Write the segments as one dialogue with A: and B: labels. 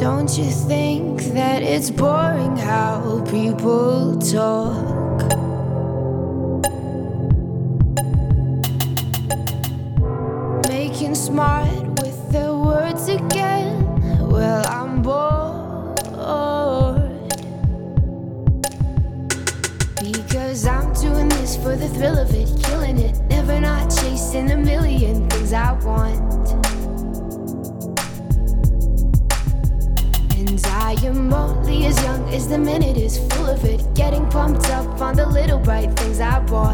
A: Don't you think that it's boring how people talk? Making smart with their words again. Well, I'm bored. Because I'm doing this for the thrill of it, killing it. Never not chasing a million things I want. Am only as young as the minute is full of it. Getting pumped up on the little bright things I bought.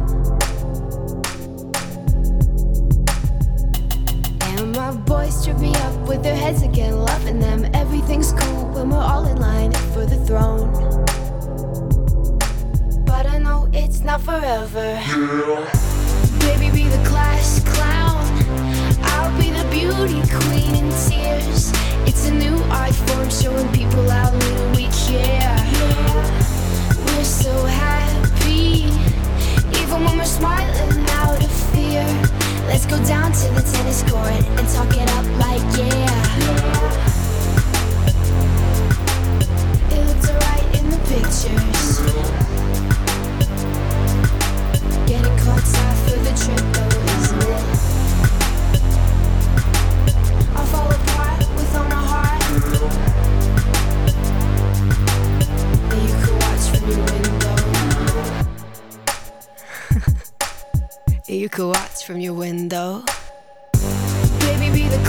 A: My boys trip me up with their heads again, loving them. Everything's cool when we're all in line for the throne. But I know it's not forever. Yeah. Baby, be the class clown. I'll be the beauty queen you could watch from your window. Baby, be the